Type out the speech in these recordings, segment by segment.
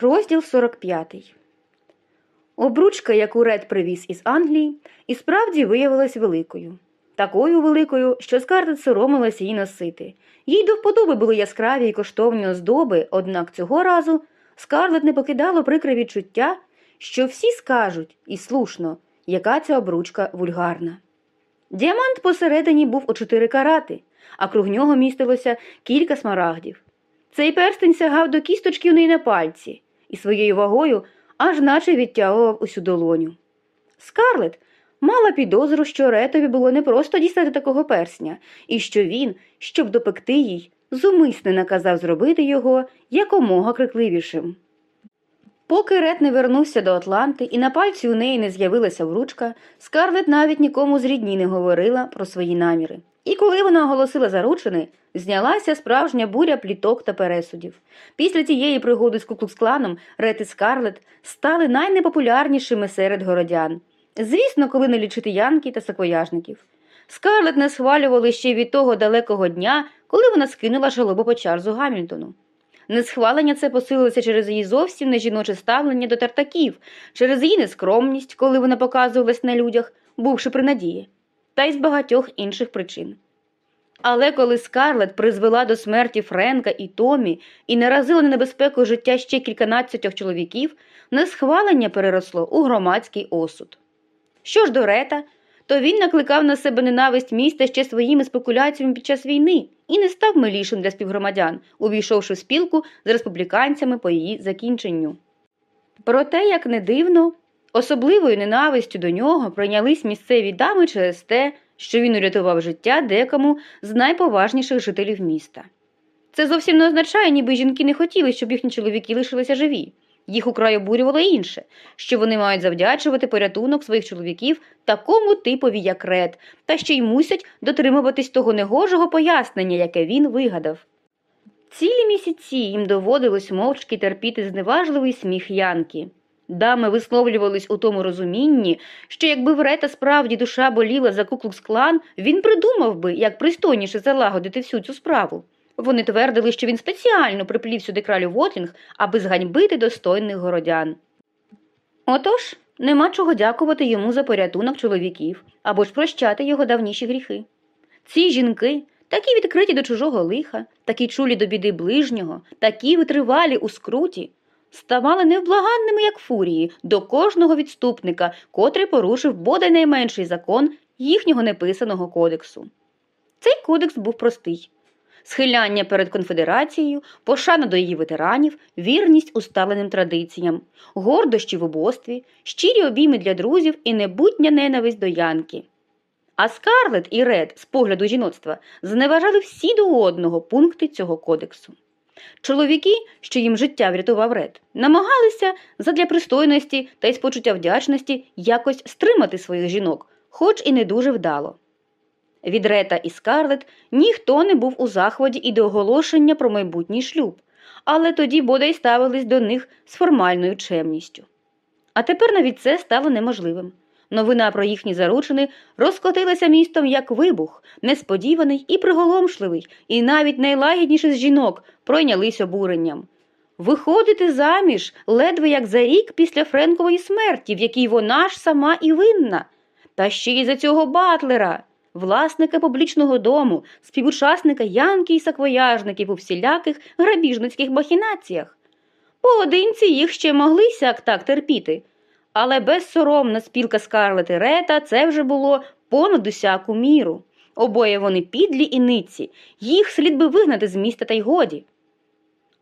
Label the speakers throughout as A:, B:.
A: Розділ 45 Обручка, яку Ред привіз із Англії, і справді виявилась великою. Такою великою, що Скарлетт соромилась її носити. Їй до вподоби були яскраві й коштовні оздоби, однак цього разу Скарлетт не покидало прикре відчуття, що всі скажуть, і слушно, яка ця обручка вульгарна. Діамант посередині був у чотири карати, а круг нього містилося кілька смарагдів. Цей перстень сягав до кісточки в неї на пальці і своєю вагою аж наче відтягував усю долоню. Скарлет мала підозру, що Ретові було непросто дістати такого персня, і що він, щоб допекти їй, зумисне наказав зробити його якомога крикливішим. Поки Рет не вернувся до Атланти і на пальці у неї не з'явилася вручка, Скарлет навіть нікому з рідні не говорила про свої наміри. І коли вона оголосила заручини, знялася справжня буря пліток та пересудів. Після тієї пригоди з Куклукс-кланом Рет і Скарлет стали найнепопулярнішими серед городян. Звісно, коли не лічити янки та саквояжників. Скарлет не схвалювали ще від того далекого дня, коли вона скинула жалобу по Чарльзу Гамільтону. Несхвалення це посилилося через її зовсім не жіноче ставлення до тартаків, через її нескромність, коли вона показувалась на людях, бувши при надії, та й з багатьох інших причин. Але коли Скарлет призвела до смерті Френка і Томі і наразила на небезпеку життя ще кільканадцятьох чоловіків, несхвалення переросло у громадський осуд. Що ж до Рета, то він накликав на себе ненависть міста ще своїми спекуляціями під час війни і не став милішим для співгромадян, увійшовши в спілку з республіканцями по її закінченню. Проте, як не дивно, особливою ненавистю до нього прийнялись місцеві дами через те, що він урятував життя декому з найповажніших жителів міста. Це зовсім не означає, ніби жінки не хотіли, щоб їхні чоловіки лишилися живі. Їх украй обурювало інше, що вони мають завдячувати порятунок своїх чоловіків такому типові, як Ред, та ще й мусять дотримуватись того негожого пояснення, яке він вигадав. Цілі місяці їм доводилось мовчки терпіти зневажливий сміх Янки. Дами висловлювались у тому розумінні, що якби в Рета справді душа боліла за Куклукс-клан, він придумав би, як пристойніше залагодити всю цю справу. Вони твердили, що він спеціально приплів сюди кралю Вотлінг, аби зганьбити достойних городян. Отож, нема чого дякувати йому за порятунок чоловіків або ж прощати його давніші гріхи. Ці жінки, такі відкриті до чужого лиха, такі чулі до біди ближнього, такі витривалі у скруті, ставали невблаганними, як фурії, до кожного відступника, котрий порушив бодай найменший закон їхнього неписаного кодексу. Цей кодекс був простий схиляння перед конфедерацією, пошана до її ветеранів, вірність усталеним традиціям, гордощі в убостві, щирі обійми для друзів і небутня ненависть до Янки. А Скарлет і Ред з погляду жіноцтва зневажали всі до одного пункти цього кодексу. Чоловіки, що їм життя врятував Ред, намагалися задля пристойності та й з почуття вдячності якось стримати своїх жінок, хоч і не дуже вдало. Від Рета і Скарлет ніхто не був у захваті і до оголошення про майбутній шлюб, але тоді бодай ставились до них з формальною чемністю. А тепер навіть це стало неможливим. Новина про їхні заручини розкотилася містом як вибух, несподіваний і приголомшливий, і навіть найлагідніші з жінок пройнялись обуренням. Виходити заміж ледве як за рік після Френкової смерті, в якій вона ж сама і винна, та ще й за цього батлера власника публічного дому, співучасника янки і саквояжників у всіляких грабіжницьких махінаціях. Поодинці їх ще могли сяк так терпіти, але безсоромна спілка Скарлет і Рета це вже було понад усяку міру. Обоє вони підлі і ниці, їх слід би вигнати з міста та й годі.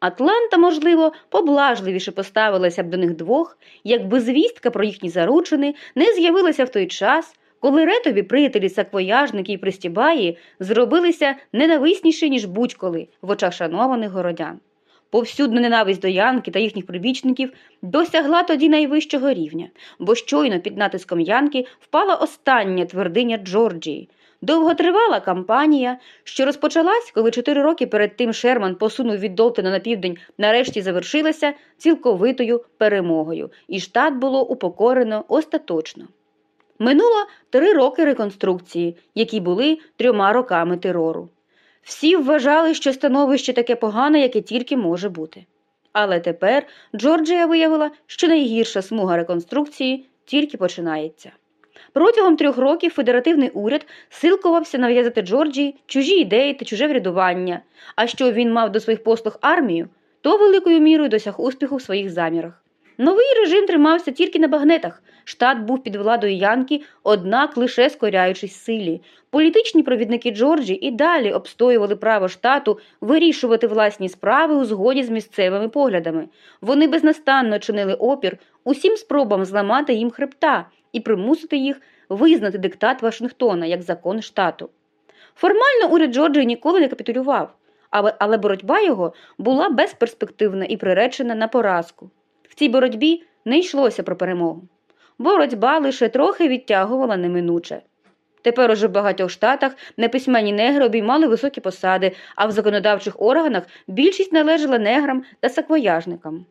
A: Атланта, можливо, поблажливіше поставилася б до них двох, якби звістка про їхні заручини не з'явилася в той час, коли ретові приятелі саквояжники і пристібаї зробилися ненависніші, ніж будь-коли в очах шанованих городян. Повсюдна ненависть до Янки та їхніх прибічників досягла тоді найвищого рівня, бо щойно під натиском Янки впала остання твердиня Джорджії. Довготривала кампанія, що розпочалась, коли чотири роки перед тим Шерман посунув від Долтона на південь, нарешті завершилася цілковитою перемогою, і штат було упокорено остаточно. Минуло три роки реконструкції, які були трьома роками терору. Всі вважали, що становище таке погане, яке тільки може бути. Але тепер Джорджія виявила, що найгірша смуга реконструкції тільки починається. Протягом трьох років федеративний уряд силкувався нав'язати Джорджії чужі ідеї та чуже врядування, а що він мав до своїх послуг армію, то великою мірою досяг успіху в своїх замірах. Новий режим тримався тільки на багнетах. Штат був під владою Янки, однак лише скоряючись силі. Політичні провідники Джорджі і далі обстоювали право штату вирішувати власні справи у згоді з місцевими поглядами. Вони безнастанно чинили опір усім спробам зламати їм хребта і примусити їх визнати диктат Вашингтона як закон штату. Формально уряд Джорджії ніколи не капітулював, але боротьба його була безперспективна і приречена на поразку. В цій боротьбі не йшлося про перемогу. Боротьба лише трохи відтягувала неминуче. Тепер уже в багатьох штатах неписьменні негри обіймали високі посади, а в законодавчих органах більшість належала неграм та саквояжникам.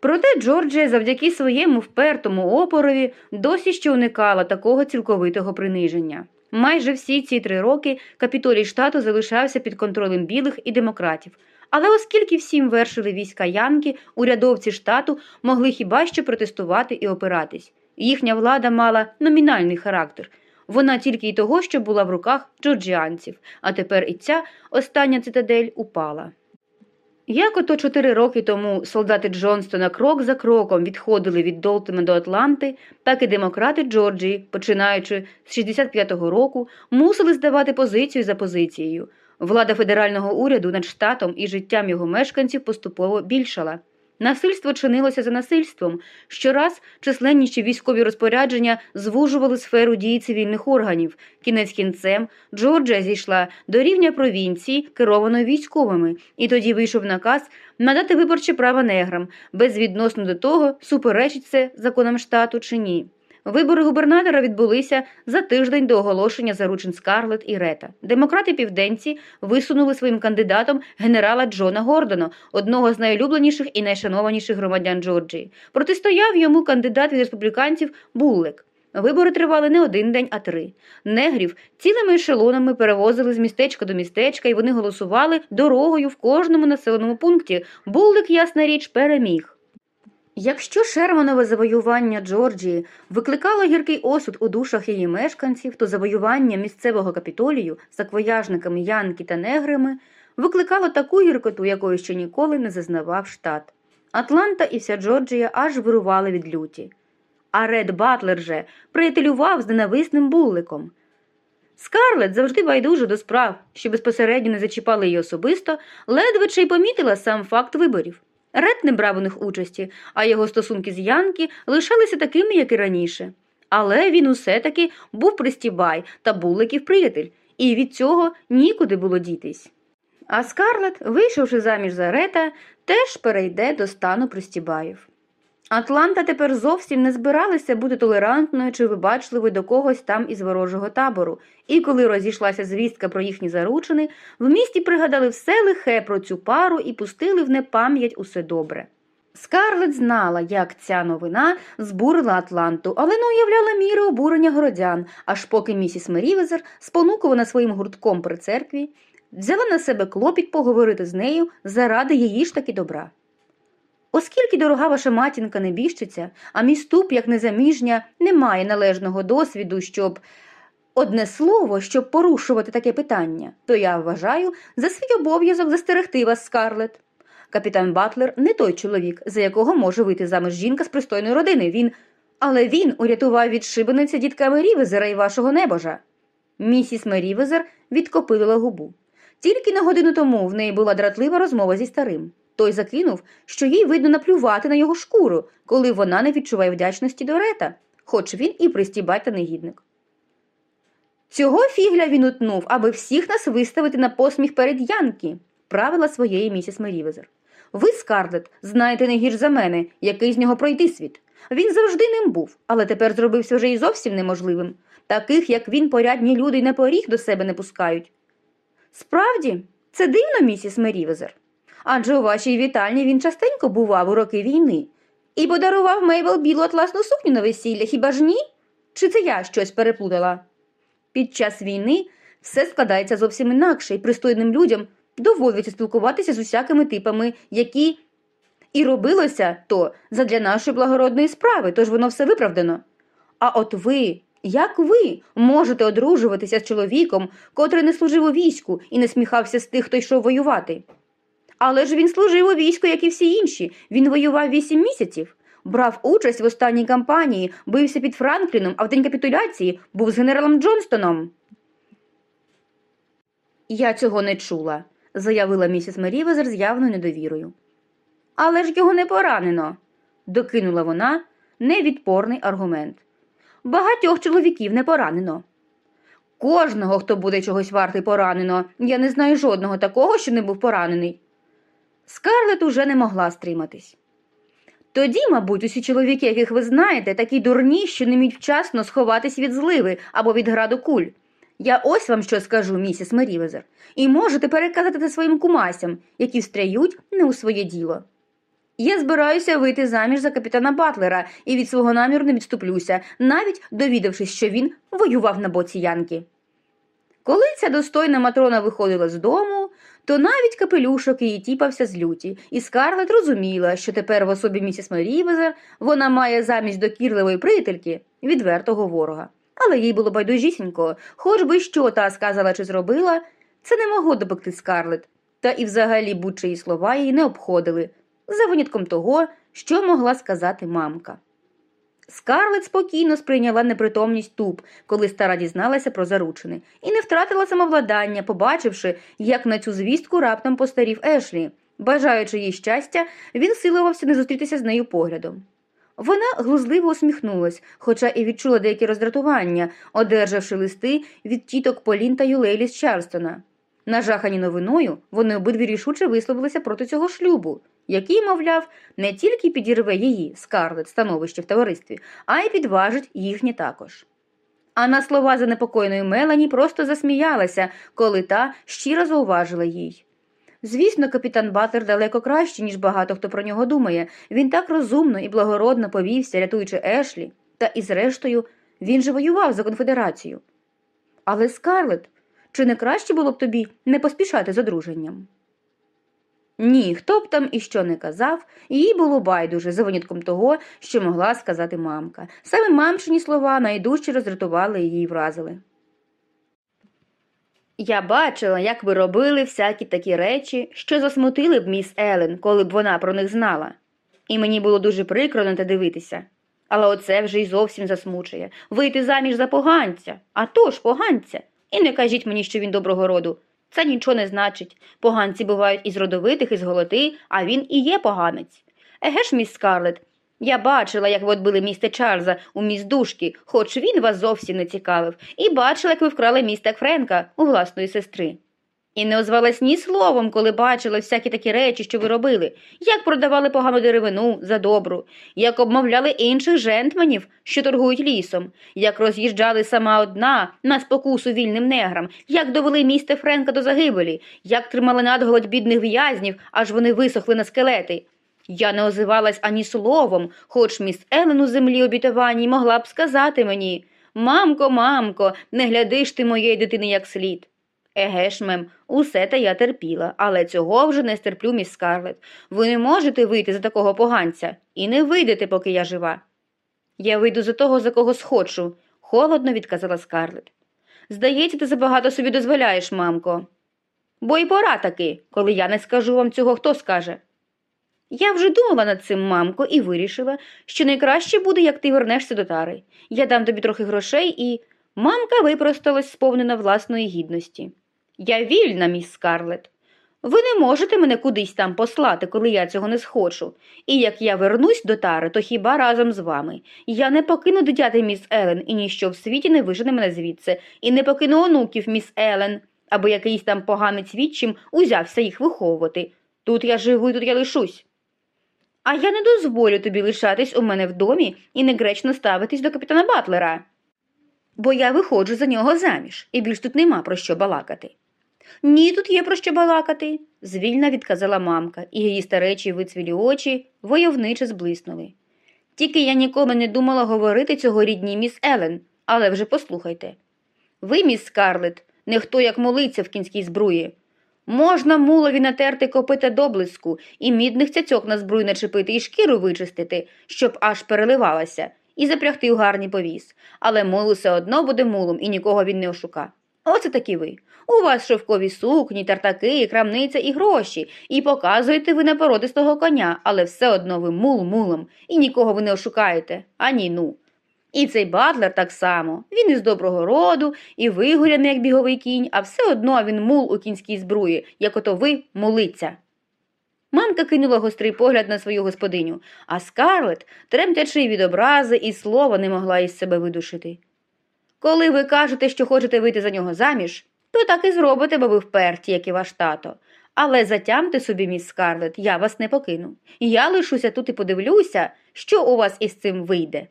A: Проте Джорджія завдяки своєму впертому опорові досі ще уникала такого цілковитого приниження. Майже всі ці три роки капітолій штату залишався під контролем білих і демократів. Але оскільки всім вершили війська Янки, урядовці штату могли хіба що протестувати і опиратись. Їхня влада мала номінальний характер. Вона тільки й того, що була в руках джорджіанців, а тепер і ця остання цитадель упала. Як ото чотири роки тому солдати Джонстона крок за кроком відходили від Долтема до Атланти, так і демократи Джорджії, починаючи з 65-го року, мусили здавати позицію за позицією. Влада федерального уряду над штатом і життям його мешканців поступово більшала. Насильство чинилося за насильством. Щораз численніші військові розпорядження звужували сферу дії цивільних органів. Кінець кінцем Джорджія зійшла до рівня провінції, керованої військовими, і тоді вийшов наказ надати виборче право неграм, безвідносно до того, суперечить це законам штату чи ні. Вибори губернатора відбулися за тиждень до оголошення заручин Скарлет і Рета. Демократи південці висунули своїм кандидатом генерала Джона Гордона, одного з найулюбленіших і найшанованіших громадян Джорджії. Протистояв йому кандидат від республіканців Буллек. Вибори тривали не один день, а три. Негрів цілими ешелонами перевозили з містечка до містечка, і вони голосували дорогою в кожному населеному пункті. Буллик, ясна річ, переміг. Якщо Шерманове завоювання Джорджії викликало гіркий осуд у душах її мешканців, то завоювання місцевого капітолію саквояжниками Янки та неграми викликало таку гіркоту, якої ще ніколи не зазнавав штат. Атланта і вся Джорджія аж вирували від люті. А Рет Батлер же приятелював з ненависним Буллоком. Скарлет завжди байдуже до справ, що безпосередньо не зачіпали її особисто, ледве чи й помітила сам факт виборів. Рет не брав у них участі, а його стосунки з Янки лишалися такими, як і раніше. Але він усе таки був пристібай та Буллоків приятель, і від цього нікуди було дітись. А Скарлет, вийшовши заміж за Рета, теж перейде до стану пристібаїв. Атланта тепер зовсім не збиралася бути толерантною чи вибачливою до когось там із ворожого табору, і коли розійшлася звістка про їхні заручини, в місті пригадали все лихе про цю пару і пустили в непам'ять усе добре. Скарлет знала, як ця новина збурила Атланту, але не уявляла міри обурення городян, аж поки місіс Мерівезер, спонукувана своїм гуртком при церкві, взяла на себе клопіт поговорити з нею заради її ж таки добра. Оскільки дорога ваша матінка не біжчиця, а мій ступ, як незаміжня, не має належного досвіду, щоб одне слово, щоб порушувати таке питання, то я вважаю за свій обов'язок застерегти вас, Скарлет. Капітан Батлер не той чоловік, за якого може вийти заміж жінка з пристойної родини. Він, але він урятував від шибениця дітка Мерівезера і вашого небожа. Місіс Мерівезер відкопилила губу. Тільки на годину тому в неї була дратлива розмова зі старим. Той закинув, що їй видно наплювати на його шкуру, коли вона не відчуває вдячності до Рета, хоч він і пристібать та негідник. Цього фігля він утнув, аби всіх нас виставити на посміх перед Янки, правила своєї місіс Мерівезер. Ви, Скарлет, знаєте не гірш за мене, який з нього пройти світ. Він завжди ним був, але тепер зробився вже і зовсім неможливим. Таких, як він, порядні люди й на поріг до себе не пускають. Справді, це дивно, місіс Мерівезер. Адже у вашій вітальні він частенько бував у роки війни і подарував Мейбл білу атласну сукню на весілля, хіба ж ні? Чи це я щось переплутала? Під час війни все складається зовсім інакше, і пристойним людям доводиться спілкуватися з усякими типами, які І робилося то задля нашої благородної справи, тож воно все виправдано. А от ви, як ви можете одружуватися з чоловіком, котрий не служив у війську і не сміхався з тих, хто йшов воювати? Але ж він служив у війську, як і всі інші. Він воював вісім місяців, брав участь в останній кампанії, бився під Франкліном, а в день капітуляції був з генералом Джонстоном. Я цього не чула, заявила місіс Мерівезер з явною недовірою. Але ж його не поранено, докинула вона невідпорний аргумент. Багатьох чоловіків не поранено. Кожного, хто буде чогось вартий, поранено. Я не знаю жодного такого, що не був поранений. Скарлет уже не могла стриматись. Тоді, мабуть, усі чоловіки, яких ви знаєте, такі дурні, що не вміють вчасно сховатись від зливи або від граду куль. Я ось вам що скажу, місіс Мерівезер, і можете переказати це своїм кумасям, які встряють не у своє діло. Я збираюся вийти заміж за капітана Батлера і від свого наміру не відступлюся, навіть довідавшись, що він воював на боці Янки. Коли ця достойна матрона виходила з дому, то навіть капелюшок її тіпався з люті, і Скарлет розуміла, що тепер в особі місіс Мерівезер вона має замість докірливої приятельки відвертого ворога. Але їй було байдужісінько, хоч би що та сказала чи зробила, це не могло допекти Скарлет, та і взагалі будь-чиї слова її не обходили, за винятком того, що могла сказати мамка. Скарлет спокійно сприйняла непритомність туп, коли стара дізналася про заручини, і не втратила самовладання, побачивши, як на цю звістку раптом постарів Ешлі. Бажаючи їй щастя, він силувався не зустрітися з нею поглядом. Вона глузливо усміхнулась, хоча і відчула деякі роздратування, одержавши листи від тіток Полін та Юлейлі з Чарстона. Нажахані новиною, вони обидві рішуче висловилися проти цього шлюбу, який, мовляв, не тільки підірве її, скарлет, становище в товаристві, а й підважить їхнє також. А на слова занепокоєної Мелані просто засміялася, коли та щиро зауважила їй. Звісно, капітан Батлер далеко краще, ніж багато хто про нього думає. Він так розумно і благородно повівся, рятуючи Ешлі, та і зрештою він же воював за конфедерацію. Але, Скарлет, чи не краще було б тобі не поспішати з одруженням? Ні, хто б там і що не казав, їй було байдуже за винятком того, що могла сказати мамка. Саме мамчині слова найдужче роздратували її й вразили. Я бачила, як ви робили всякі такі речі, що засмутили б міс Елен, коли б вона про них знала. І мені було дуже прикро на те дивитися. Але оце вже й зовсім засмучує вийти заміж за поганця, а то ж поганця. І не кажіть мені, що він доброго роду. Це нічого не значить. Поганці бувають із родовитих, із голоти, а він і є поганець. Еге ж, міс Скарлет, я бачила, як ви отбили місце Чарльза у міздушки, хоч він вас зовсім не цікавив, і бачила, як ви вкрали містек Френка у власної сестри. І не озвалась ні словом, коли бачила всякі такі речі, що ви робили, як продавали погану деревину за добру, як обмовляли інших жентманів, що торгують лісом, як роз'їжджали сама одна на спокусу вільним неграм, як довели місце Френка до загибелі, як тримали надголодь бідних в'язнів, аж вони висохли на скелети. Я не озивалась ані словом, хоч міс Елен у землі обітованій могла б сказати мені Мамко, мамко, не глядиш ти моєї дитини як слід. Еге ж, мем, усе те я терпіла, але цього вже не стерплю, міс Скарлет. Ви не можете вийти за такого поганця, і не вийдете, поки я жива. Я вийду за того, за кого схочу, холодно відказала Скарлет. Здається, ти забагато собі дозволяєш, мамко. Бо й пора таки, коли я не скажу вам цього, хто скаже. Я вже думала над цим, мамко, і вирішила, що найкраще буде, як ти вернешся до тари. Я дам тобі трохи грошей і. Мамка випросталась, сповнена власної гідності. Я вільна, міс Скарлет. Ви не можете мене кудись там послати, коли я цього не схочу. І як я вернусь до тари, то хіба разом з вами. Я не покину дитяти міс Елен, і ніщо в світі не вижене мене звідси, і не покину онуків міс Елен, або якийсь там поганець відчим узявся їх виховувати. Тут я живу і тут я лишусь. А я не дозволю тобі лишатись у мене в домі і негречно ставитись до капітана Батлера. Бо я виходжу за нього заміж, і більш тут нема про що балакати. Ні, тут є про що балакати, звільна відказала мамка, і її старечі вицвілі очі войовниче зблиснули. Тільки я ніколи не думала говорити цього рідній міс Елен, але вже послухайте. Ви, міс Скарлет, не хто як молиться в кінській збруї. Можна мулові натерти копита до блиску, і мідних цяцьок на збрую начепити, і шкіру вичистити, щоб аж переливалася, і запрягти у гарний повіз. Але мул все одно буде мулом, і нікого він не ошука. Оце такі ви. У вас шовкові сукні, тартаки, крамниця і гроші, і показуєте ви на породистого коня, але все одно ви мул мулом, і нікого ви не ошукаєте, ані ну. І цей батлер так само. Він із доброго роду, і вигоряний, як біговий кінь, а все одно він мул у кінській збруї, як ото ви мулиця. Мамка кинула гострий погляд на свою господиню, а скарлет, тремтячи від образи, і слова не могла із себе видушити. Коли ви кажете, що хочете вийти за нього заміж, то так і зробите, бо ви вперті, як і ваш тато. Але затямте собі, міс Скарлет, я вас не покину. Я лишуся тут і подивлюся, що у вас із цим вийде.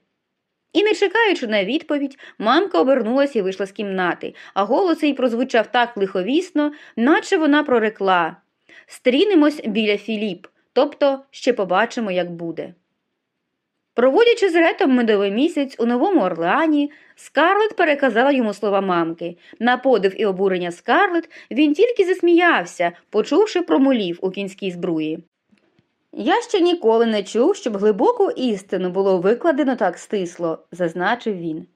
A: І, не чекаючи на відповідь, мамка обернулася і вийшла з кімнати, а голос їй прозвучав так лиховісно, наче вона прорекла Стрінемось біля Філіп, тобто ще побачимо, як буде. Проводячи з Ретом медовий місяць у Новому Орлеані, Скарлет переказала йому слова мамки. На подив і обурення Скарлет він тільки засміявся, почувши про мулів у кінській збруї. Я ще ніколи не чув, щоб глибоку істину було викладено так стисло, зазначив він.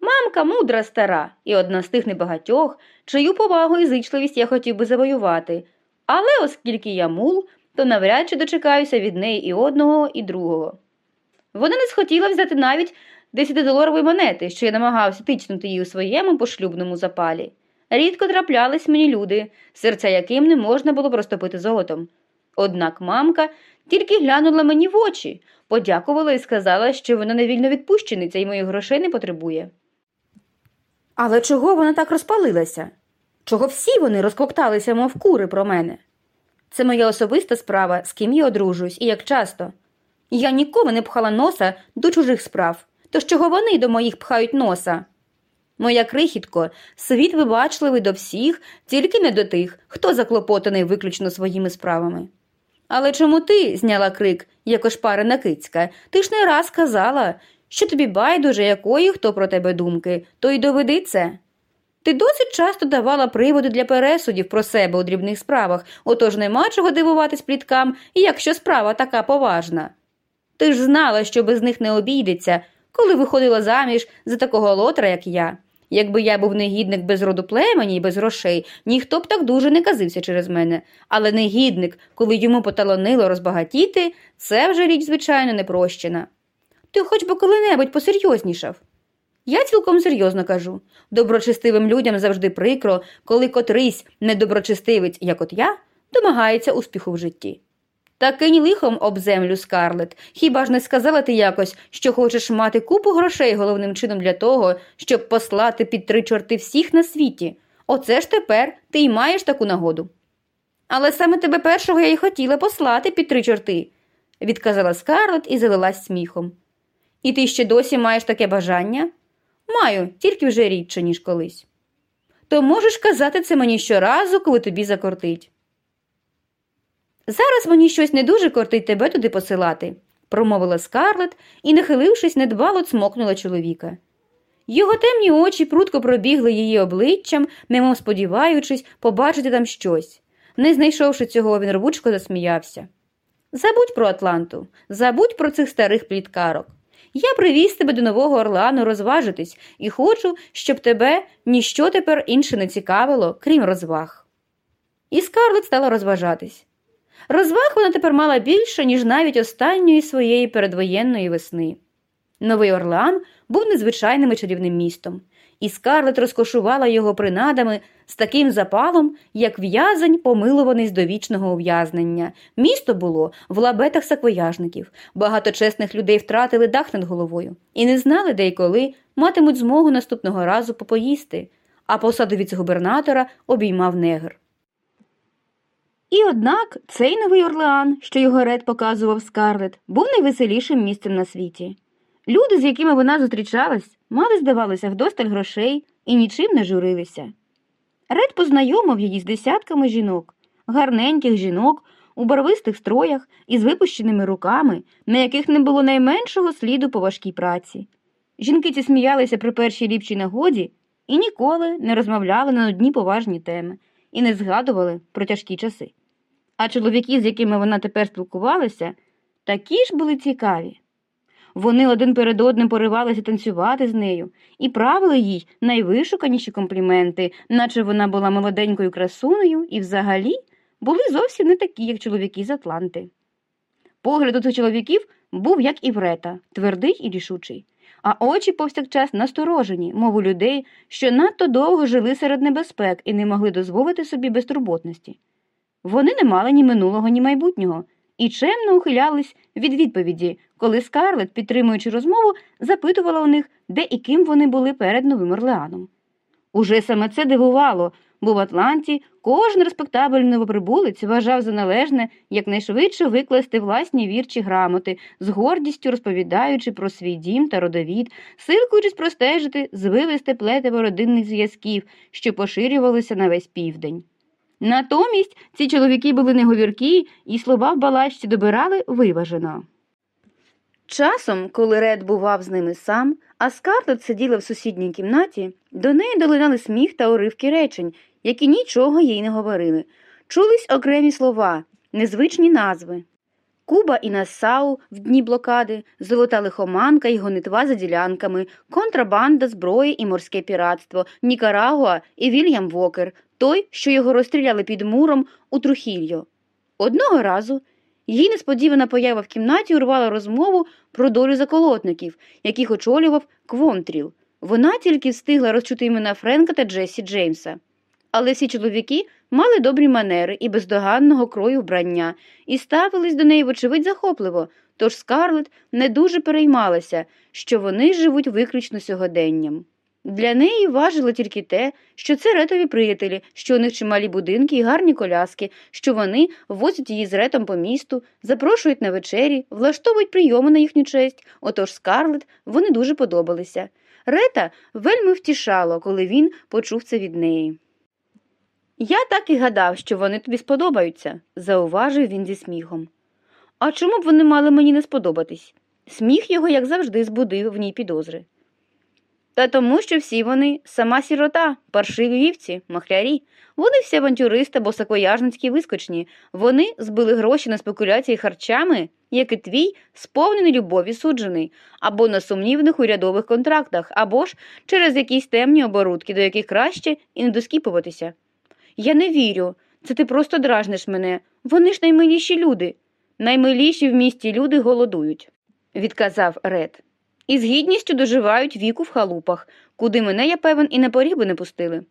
A: Мамка мудра стара і одна з тих небагатьох, чию повагу і зичливість я хотів би завоювати. Але оскільки я мул, то навряд чи дочекаюся від неї і одного, і другого. Вона не схотіла взяти навіть десятидоларової монети, що я намагався тичнути її у своєму пошлюбному запалі. Рідко траплялись мені люди, серця яким не можна було простопити золотом. Однак мамка тільки глянула мені в очі, подякувала і сказала, що вона невільно відпущениця і моїх грошей не потребує. Але чого вона так розпалилася? Чого всі вони розкокталися, мов кури про мене? Це моя особиста справа, з ким я одружуюсь і як часто. Я ніколи не пхала носа до чужих справ, то чого вони до моїх пхають носа? Моя крихітко, світ вибачливий до всіх, тільки не до тих, хто заклопотаний виключно своїми справами. Але чому ти зняла крик, як ошпарена кицька? Ти ж не раз казала, що тобі байдуже якої хто про тебе думки, то й доведи це. Ти досить часто давала приводи для пересудів про себе у дрібних справах, отож нема чого дивуватись пліткам, якщо справа така поважна. Ти ж знала, що без них не обійдеться, коли виходила заміж за такого лотра, як я. Якби я був негідник без роду племені і без грошей, ніхто б так дуже не казився через мене. Але негідник, коли йому поталонило розбагатіти, це вже річ, звичайно, непрощена. Ти хоч би коли-небудь посерйознішав. Я цілком серйозно кажу доброчестивим людям завжди прикро, коли котрийсь недоброчестивець, як от я, домагається успіху в житті. Та кинь лихом об землю, Скарлет. Хіба ж не сказала ти якось, що хочеш мати купу грошей головним чином для того, щоб послати під три чорти всіх на світі? Оце ж тепер ти й маєш таку нагоду. Але саме тебе першого я й хотіла послати під три чорти, відказала Скарлет і залилась сміхом. І ти ще досі маєш таке бажання? Маю, тільки вже рідше, ніж колись. То можеш казати це мені щоразу, коли тобі закортить. Зараз мені щось не дуже кортить тебе туди посилати, промовила скарлет і, нахилившись, недбало цмокнула чоловіка. Його темні очі прутко пробігли її обличчям, немов сподіваючись побачити там щось. Не знайшовши цього, він рвучко засміявся. Забудь про Атланту, забудь про цих старих пліткарок. Я привіз тебе до Нового Орлану розважитись і хочу, щоб тебе ніщо тепер інше не цікавило, крім розваг. І скарлет стала розважатись. Розваг вона тепер мала більше, ніж навіть останньої своєї передвоєнної весни. Новий Орлеан був незвичайним і чарівним містом, і скарлет розкошувала його принадами з таким запалом, як в'язень, помилуваний з довічного ув'язнення. Місто було в лабетах саквояжників, багато чесних людей втратили дах над головою і не знали, де й коли матимуть змогу наступного разу попоїсти, а посаду віцегубернатора обіймав негр. І однак цей новий Орлеан, що його ред показував скарлет, був найвеселішим місцем на світі. Люди, з якими вона зустрічалась, мали, здавалося, вдосталь грошей і нічим не журилися. Ред познайомив її з десятками жінок, гарненьких жінок, у барвистих строях із випущеними руками, на яких не було найменшого сліду по важкій праці. Жінки ці сміялися при першій ліпшій нагоді і ніколи не розмовляли на одні поважні теми і не згадували про тяжкі часи. А чоловіки, з якими вона тепер спілкувалася, такі ж були цікаві. Вони один перед одним поривалися танцювати з нею і правили їй найвишуканіші компліменти, наче вона була молоденькою красунею і взагалі були зовсім не такі, як чоловіки з Атланти. Погляд у цих чоловіків був, як і врета, твердий і рішучий, а очі повсякчас насторожені, мов у людей, що надто довго жили серед небезпек і не могли дозволити собі безтурботності. Вони не мали ні минулого, ні майбутнього і чемно ухилялись від відповіді, коли Скарлет, підтримуючи розмову, запитувала у них, де і ким вони були перед Новим Орлеаном. Уже саме це дивувало, бо в Атланті кожен респектабельний новоприбулець вважав за належне якнайшвидше викласти власні вірчі грамоти, з гордістю розповідаючи про свій дім та родовід, силкуючись простежити звивисте плетиво родинних зв'язків, що поширювалися на весь південь. Натомість ці чоловіки були неговіркі і слова в балачці добирали виважено. Часом, коли Ред бував з ними сам, а Скарлет сиділа в сусідній кімнаті, до неї долинали сміх та уривки речень, які нічого їй не говорили. Чулись окремі слова, незвичні назви. Куба і Нассау в дні блокади, золота лихоманка і гонитва за ділянками, контрабанда зброї і морське піратство, Нікарагуа і Вільям Вокер, той, що його розстріляли під муром у Трухільо. Одного разу її несподівана поява в кімнаті урвала розмову про долю заколотників, яких очолював Квонтріл. Вона тільки встигла розчути імена Френка та Джесі Джеймса. Але всі чоловіки мали добрі манери і бездоганного крою вбрання, і ставились до неї, вочевидь, захопливо, тож Скарлет не дуже переймалася, що вони живуть виключно сьогоденням. Для неї важило тільки те, що це ретові приятелі, що у них чималі будинки і гарні коляски, що вони возять її з ретом по місту, запрошують на вечері, влаштовують прийоми на їхню честь, отож Скарлет вони дуже подобалися. Рета вельми втішало, коли він почув це від неї. Я так і гадав, що вони тобі сподобаються, зауважив він зі сміхом. А чому б вони мали мені не сподобатись? Сміх його, як завжди, збудив в ній підозри. Та тому, що всі вони сама сірота, паршиві вівці, махлярі. Вони всі авантюристи або саквояжницькі вискочні. Вони збили гроші на спекуляції харчами, як і твій, сповнений любові суджений, або на сумнівних урядових контрактах, або ж через якісь темні оборудки, до яких краще і не доскіпуватися. Я не вірю, це ти просто дражниш мене. Вони ж наймиліші люди. Наймиліші в місті люди голодують, відказав Ред. І з гідністю доживають віку в халупах, куди мене, я певен, і на поріг би не пустили.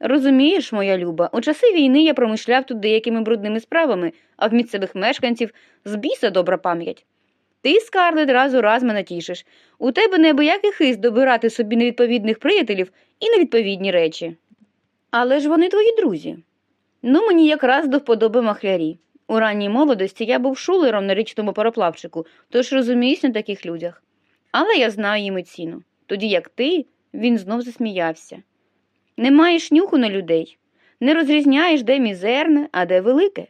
A: Розумієш, моя люба, у часи війни я промишляв тут деякими брудними справами, а в місцевих мешканців з біса добра пам'ять. Ти, Скарлет, раз у раз мене тішиш. У тебе неабиякий хист добирати собі невідповідних приятелів і невідповідні речі. Але ж вони твої друзі. Ну, мені якраз до вподоби махлярі. У ранній молодості я був шулером на річному пароплавчику, тож розуміюсь на таких людях. Але я знаю їм і ціну. Тоді як ти, він знов засміявся. Не маєш нюху на людей, не розрізняєш, де мізерне, а де велике.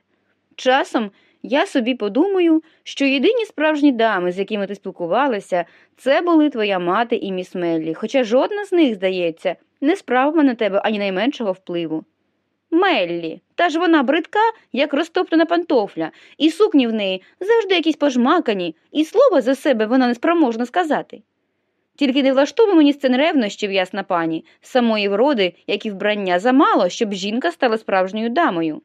A: Часом я собі подумаю, що єдині справжні дами, з якими ти спілкувалася, це були твоя мати і міс Меллі, хоча жодна з них, здається, не справила на тебе ані найменшого впливу. Меллі, та ж вона бридка, як розтоптана пантофля, і сукні в неї завжди якісь пожмакані, і слова за себе вона не спроможна сказати. Тільки не влаштовуй мені сцен ревнощів, ясна пані, самої вроди, як і вбрання замало, щоб жінка стала справжньою дамою.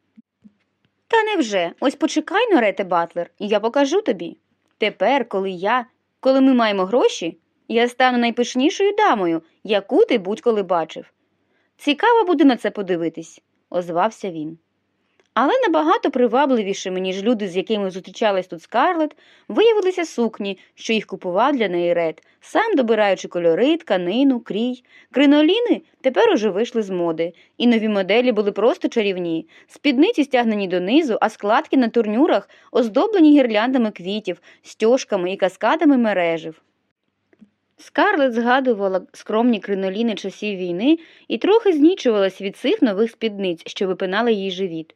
A: Та невже, ось почекай, Норете Батлер, і я покажу тобі. Тепер, коли я, коли ми маємо гроші, я стану найпишнішою дамою, яку ти будь-коли бачив. Цікаво буде на це подивитись, озвався він. Але набагато привабливішими, ніж люди, з якими зустрічалась тут Скарлет, виявилися сукні, що їх купував для неї Ред, сам добираючи кольори, тканину, крій. Криноліни тепер уже вийшли з моди, і нові моделі були просто чарівні. Спідниці стягнені донизу, а складки на турнюрах оздоблені гірляндами квітів, стяжками і каскадами мережів. Скарлет згадувала скромні криноліни часів війни і трохи знічувалась від цих нових спідниць, що випинали їй живіт.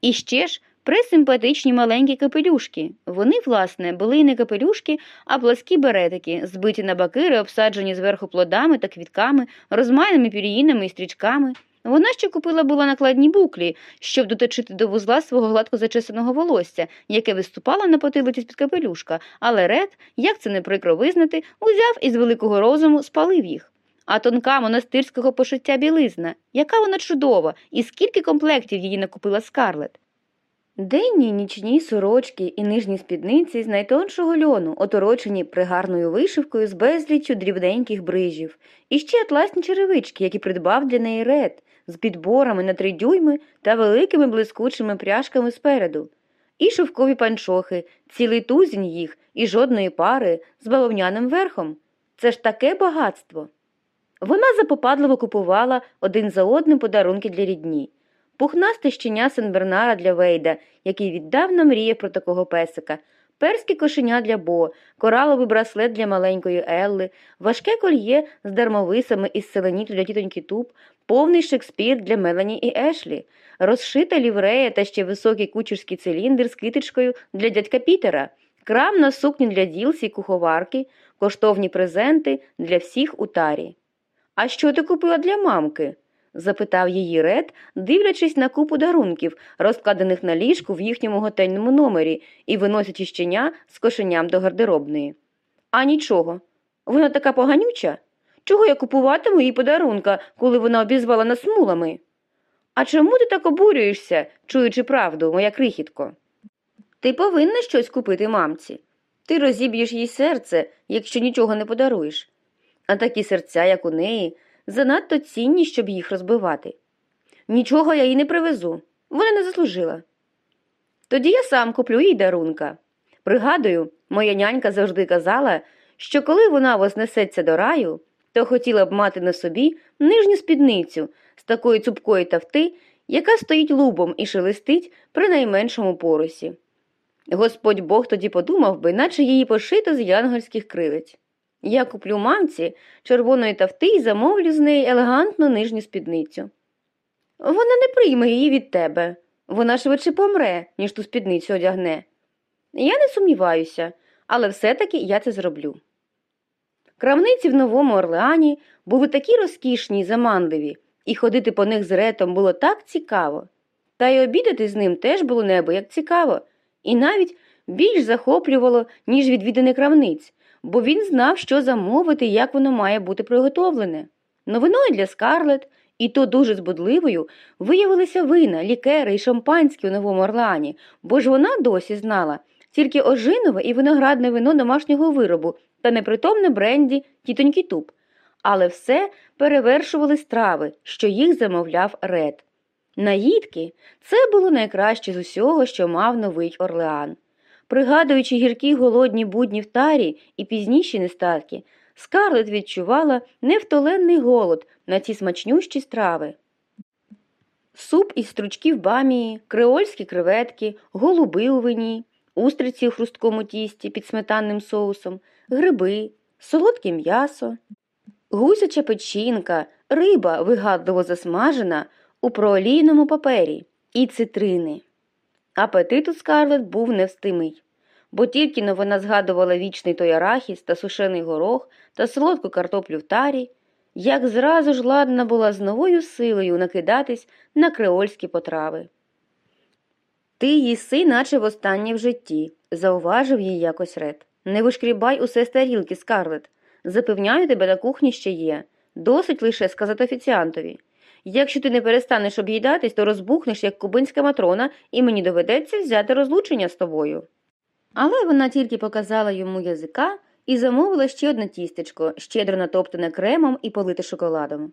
A: І ще ж пресимпатичні маленькі капелюшки. Вони, власне, були й не капелюшки, а пласкі беретики, збиті на бакири, обсаджені зверху плодами та квітками, розмайними пір'їнами і стрічками. Вона ще купила була накладні буклі, щоб доточити до вузла свого гладко зачесаного волосся, яке виступало на потилиці з-під капелюшка, але Ред, як це не прикро визнати, узяв із великого розуму, спалив їх. А тонка монастирського пошиття білизна, яка вона чудова, і скільки комплектів її накупила скарлет. Денні нічні сорочки і нижні спідниці з найтоншого льону, оторочені пригарною вишивкою з безліччю дрібненьких брижів, і ще атласні черевички, які придбав для неї ред, з підборами на три дюйми та великими блискучими пряжками спереду, і шовкові панчохи, цілий тузінь їх і жодної пари з бавовняним верхом. Це ж таке багатство. Вона запопадливо купувала один за одним подарунки для рідні. Пухнасте щеня Сен-Бернара для Вейда, який віддавна мріяв про такого песика, перське кошеня для Бо, кораловий браслет для маленької Елли, важке кольє з дармовисами із селеніту для тітоньки Туб, повний Шекспір для Мелані і Ешлі, розшита ліврея та ще високий кучерський циліндр з китичкою для дядька Пітера, крам на сукні для ділсі й куховарки, коштовні презенти для всіх у тарі. А що ти купила для мамки? Запитав її Ред, дивлячись на купу дарунків, розкладених на ліжку в їхньому готельному номері і виносячи щеня з кошеням до гардеробної. А нічого. Вона така поганюча. Чого я купуватиму їй подарунка, коли вона обізвала нас мулами? А чому ти так обурюєшся, чуючи правду, моя крихітко? Ти повинна щось купити мамці. Ти розіб'єш їй серце, якщо нічого не подаруєш. А такі серця, як у неї, занадто цінні, щоб їх розбивати. Нічого я їй не привезу, вона не заслужила. Тоді я сам куплю їй дарунка. Пригадую, моя нянька завжди казала, що коли вона вознесеться до раю, то хотіла б мати на собі нижню спідницю з такої цупкої тавти, яка стоїть лубом і шелестить при найменшому поросі. Господь Бог тоді подумав би, наче її пошито з янгольських крилець. Я куплю мамці червоної тафти і замовлю з неї елегантну нижню спідницю. Вона не прийме її від тебе. Вона швидше помре, ніж ту спідницю одягне. Я не сумніваюся, але все-таки я це зроблю. Крамниці в Новому Орлеані були такі розкішні й заманливі, і ходити по них з ретом було так цікаво. Та й обідати з ним теж було небо як цікаво, і навіть більш захоплювало, ніж відвідини крамниць бо він знав, що замовити як воно має бути приготовлене. Новиною для Скарлет, і то дуже збудливою, виявилися вина, лікери і шампанські у Новому Орлеані, бо ж вона досі знала тільки ожинове і виноградне вино домашнього виробу та непритомне бренді тітоньки Туб. Але все перевершували страви, що їх замовляв Ред. Наїдки це було найкраще з усього, що мав новий Орлеан. Пригадуючи гіркі голодні будні в тарі і пізніші нестатки, Скарлет відчувала невтоленний голод на ці смачнющі страви. Суп із стручків бамії, креольські креветки, голуби у вині, устриці у хрусткому тісті під сметанним соусом, гриби, солодке м'ясо, гусяча печінка, риба вигадливо засмажена у проолійному папері і цитрини. Апетит у Скарлет був невстимий, бо тільки но вона згадувала вічний той арахіс та сушений горох та солодку картоплю в тарі, як зразу ж ладна була з новою силою накидатись на креольські потрави. Ти їси, наче востаннє в житті, зауважив їй якось Ред. Не вишкрібай усе з тарілки, Скарлет. Запевняю тебе, на кухні ще є. Досить лише сказати офіціантові. Якщо ти не перестанеш об'їдатись, то розбухнеш, як кубинська матрона, і мені доведеться взяти розлучення з тобою. Але вона тільки показала йому язика і замовила ще одне тістечко, щедро натоптане кремом і полите шоколадом.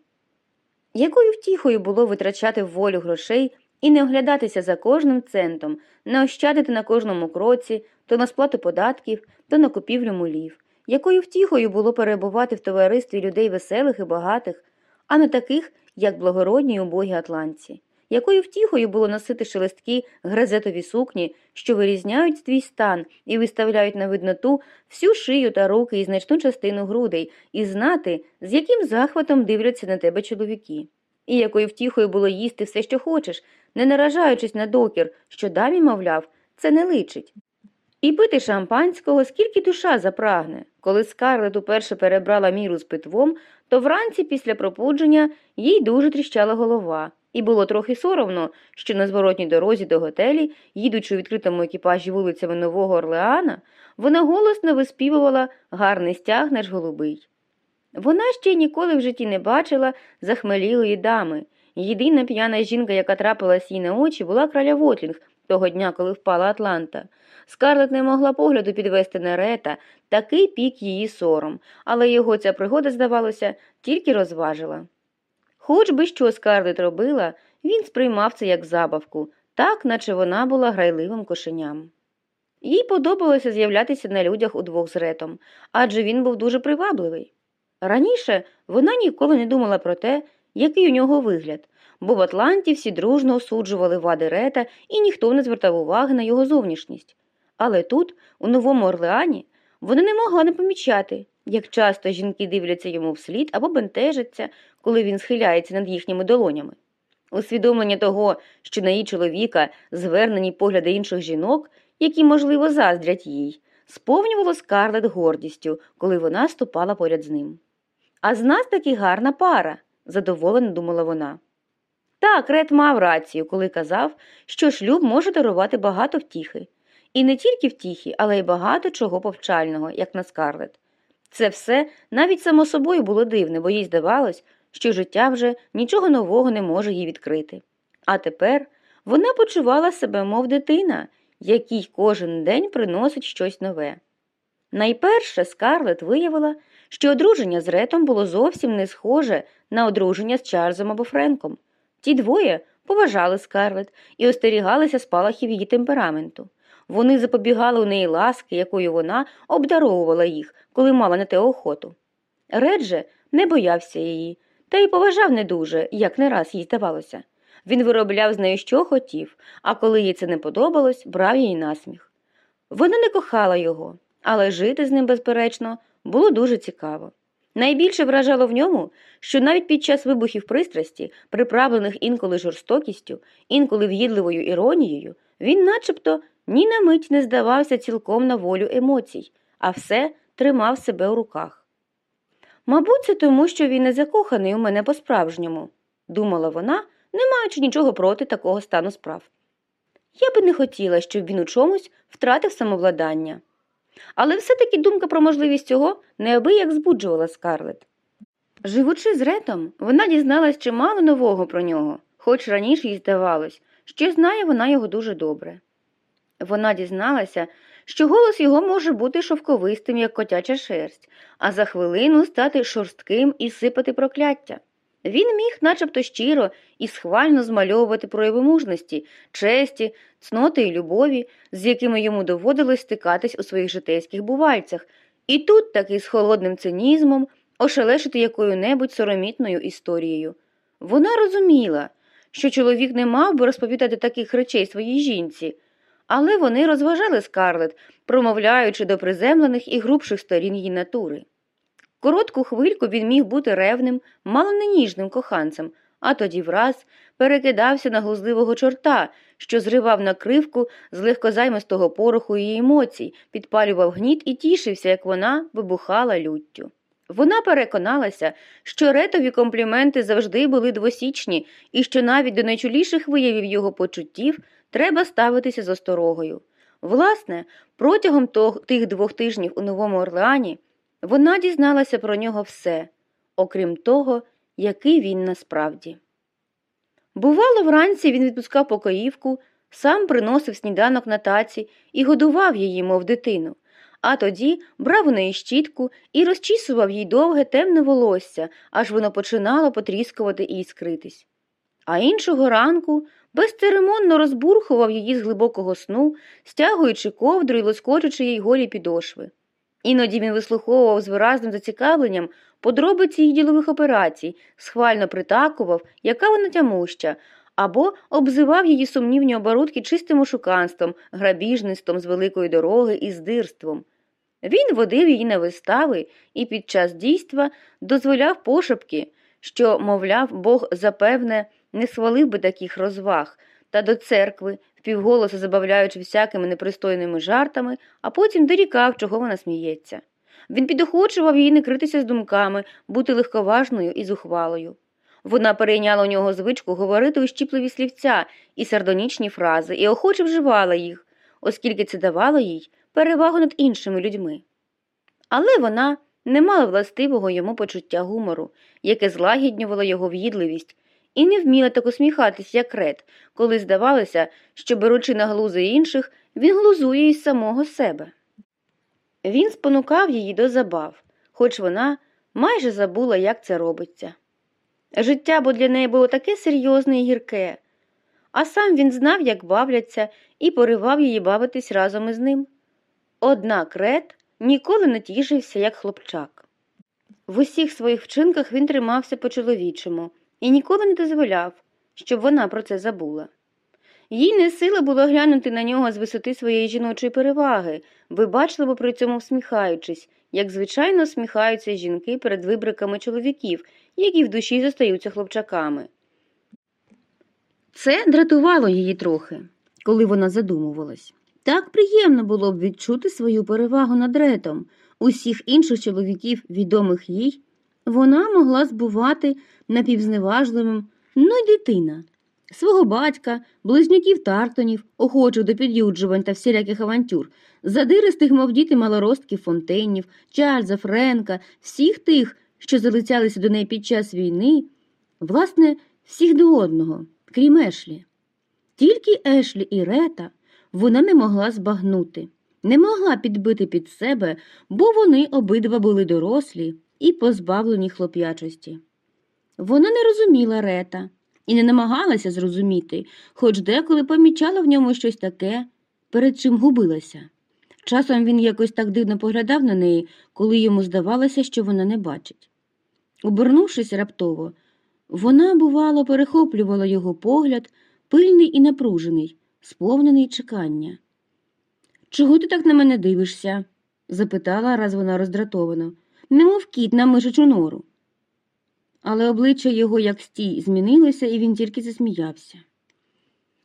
A: Якою втіхою було витрачати волю грошей і не оглядатися за кожним центом, не ощадити на кожному кроці, то на сплату податків, то на купівлю мулів, якою втіхою було перебувати в товаристві людей веселих і багатих, а не таких, як благородні й убогі атланці, якою втіхою було носити шелесткі грезетові сукні, що вирізняють твій стан і виставляють на видноту всю шию та руки і значну частину грудей, і знати, з яким захватом дивляться на тебе чоловіки. І якою втіхою було їсти все, що хочеш, не наражаючись на докір, що дамі, мовляв, це не личить. І пити шампанського, скільки душа запрагне. Коли Скарлет уперше перебрала міру з питвом, то вранці після пробудження їй дуже тріщала голова, і було трохи соромно, що на зворотній дорозі до готелі, їдучи у відкритому екіпажі вулицями Нового Орлеана, вона голосно виспівувала гарний стяг наш голубий. Вона ще ніколи в житті не бачила захмелілої дами. Єдина п'яна жінка, яка трапилась їй на очі, була краля Вотлінг того дня, коли впала Атланта. Скарлет не могла погляду підвести на Рета, такий пік її сором, але його ця пригода, здавалося, тільки розважила. Хоч би що Скарлет робила, він сприймав це як забавку, так наче вона була грайливим кошеням. Їй подобалося з'являтися на людях удвох з Ретом, адже він був дуже привабливий. Раніше вона ніколи не думала про те, який у нього вигляд, бо в Атланті всі дружно осуджували вади Рета і ніхто не звертав уваги на його зовнішність. Але тут, у Новому Орлеані, вона не могла не помічати, як часто жінки дивляться йому вслід або бентежаться, коли він схиляється над їхніми долонями. Усвідомлення того, що на її чоловіка звернені погляди інших жінок, які, можливо, заздрять їй, сповнювало скарлет гордістю, коли вона ступала поряд з ним. А з нас таки гарна пара, задоволено думала вона. Так, Ред мав рацію, коли казав, що шлюб може дарувати багато втіхи. І не тільки втіхи, але й багато чого повчального, як на скарлет. Це все навіть само собою було дивне, бо їй здавалось, що життя вже нічого нового не може їй відкрити. А тепер вона почувала себе, мов дитина, якій кожен день приносить щось нове. Найперше скарлет виявила, що одруження з Ретом було зовсім не схоже на одруження з Чарльзом або Френком. Ті двоє поважали скарлет і остерігалися спалахів її темпераменту. Вони запобігали у неї ласки, якою вона обдаровувала їх, коли мала на те охоту. Ред же не боявся її, та й поважав не дуже, як не раз їй здавалося. Він виробляв з нею що хотів, а коли їй це не подобалось, брав її насміх. Вона не кохала його, але жити з ним, безперечно, було дуже цікаво. Найбільше вражало в ньому, що навіть під час вибухів пристрасті, приправлених інколи жорстокістю, інколи в'їдливою іронією, він начебто ні на мить не здавався цілком на волю емоцій, а все тримав себе у руках. Мабуть, це тому, що він не закоханий у мене по-справжньому, думала вона, не маючи нічого проти такого стану справ. Я би не хотіла, щоб він у чомусь втратив самовладання. Але все-таки думка про можливість цього неабияк збуджувала скарлет. Живучи з Ретом, вона дізналась чимало нового про нього, хоч раніше їй здавалось, що знає вона його дуже добре. Вона дізналася, що голос його може бути шовковистим, як котяча шерсть, а за хвилину стати шорстким і сипати прокляття. Він міг начебто щиро і схвально змальовувати прояви мужності, честі, цноти і любові, з якими йому доводилось стикатись у своїх житейських бувальцях, і тут таки з холодним цинізмом ошелешити якою-небудь соромітною історією. Вона розуміла, що чоловік не мав би розповідати таких речей своїй жінці, але вони розважали скарлет, промовляючи до приземлених і грубших сторін її натури. Коротку хвильку він міг бути ревним, мало не ніжним коханцем, а тоді враз перекидався на глузливого чорта, що зривав накривку з легкозаймистого пороху її емоцій, підпалював гніт і тішився, як вона вибухала люттю. Вона переконалася, що ретові компліменти завжди були двосічні і що навіть до найчуліших виявів його почуттів треба ставитися з осторогою. Власне, протягом тих двох тижнів у Новому Орлеані вона дізналася про нього все, окрім того, який він насправді. Бувало, вранці він відпускав покоївку, сам приносив сніданок на таці і годував її, мов дитину, а тоді брав у неї щітку і розчісував їй довге темне волосся, аж воно починало потріскувати і іскритись. А іншого ранку безцеремонно розбурхував її з глибокого сну, стягуючи ковдру і лоскочучи їй голі підошви. Іноді він вислуховував з виразним зацікавленням подробиці її ділових операцій, схвально притакував, яка вона тямуща, або обзивав її сумнівні оборудки чистим ошуканством, грабіжництвом з великої дороги і здирством. Він водив її на вистави і під час дійства дозволяв пошепки, що, мовляв, Бог запевне не схвалив би таких розваг, та до церкви впівголоса забавляючи всякими непристойними жартами, а потім дорікав, чого вона сміється. Він підохочував її не критися з думками, бути легковажною і зухвалою. Вона перейняла у нього звичку говорити ущіпливі слівця і сардонічні фрази, і охоче вживала їх, оскільки це давало їй перевагу над іншими людьми. Але вона не мала властивого йому почуття гумору, яке злагіднювало його в'їдливість, і не вміла так усміхатись, як ред, коли здавалося, що, беручи на глузи інших, він глузує із самого себе. Він спонукав її до забав, хоч вона майже забула, як це робиться. Життя бо для неї було таке серйозне і гірке, а сам він знав, як бавляться, і поривав її бавитись разом із ним. Однак Ред ніколи не тішився, як хлопчак. В усіх своїх вчинках він тримався по-чоловічому і ніколи не дозволяв, щоб вона про це забула. Їй не сила було глянути на нього з висоти своєї жіночої переваги, вибачливо при цьому всміхаючись, як звичайно всміхаються жінки перед вибриками чоловіків, які в душі зостаються хлопчаками. Це дратувало її трохи, коли вона задумувалась. Так приємно було б відчути свою перевагу над ретом. Усіх інших чоловіків, відомих їй, вона могла збувати напівзневажливим, ну й дитина. Свого батька, близнюків Тартонів, охочих до під'юджувань та всіляких авантюр, задиристих, мов діти малоростків Фонтейнів, Чарльза, Френка, всіх тих, що залицялися до неї під час війни, власне, всіх до одного, крім Ешлі. Тільки Ешлі і Рета вона не могла збагнути, не могла підбити під себе, бо вони обидва були дорослі і позбавлені хлоп'ячості. Вона не розуміла Рета і не намагалася зрозуміти, хоч деколи помічала в ньому щось таке, перед чим губилася. Часом він якось так дивно поглядав на неї, коли йому здавалося, що вона не бачить. Обернувшись раптово, вона, бувало, перехоплювала його погляд, пильний і напружений, сповнений чекання. Чого ти так на мене дивишся? запитала раз вона роздратовано, немов кіт на мишачу нору. Але обличчя його, як стій, змінилося, і він тільки засміявся.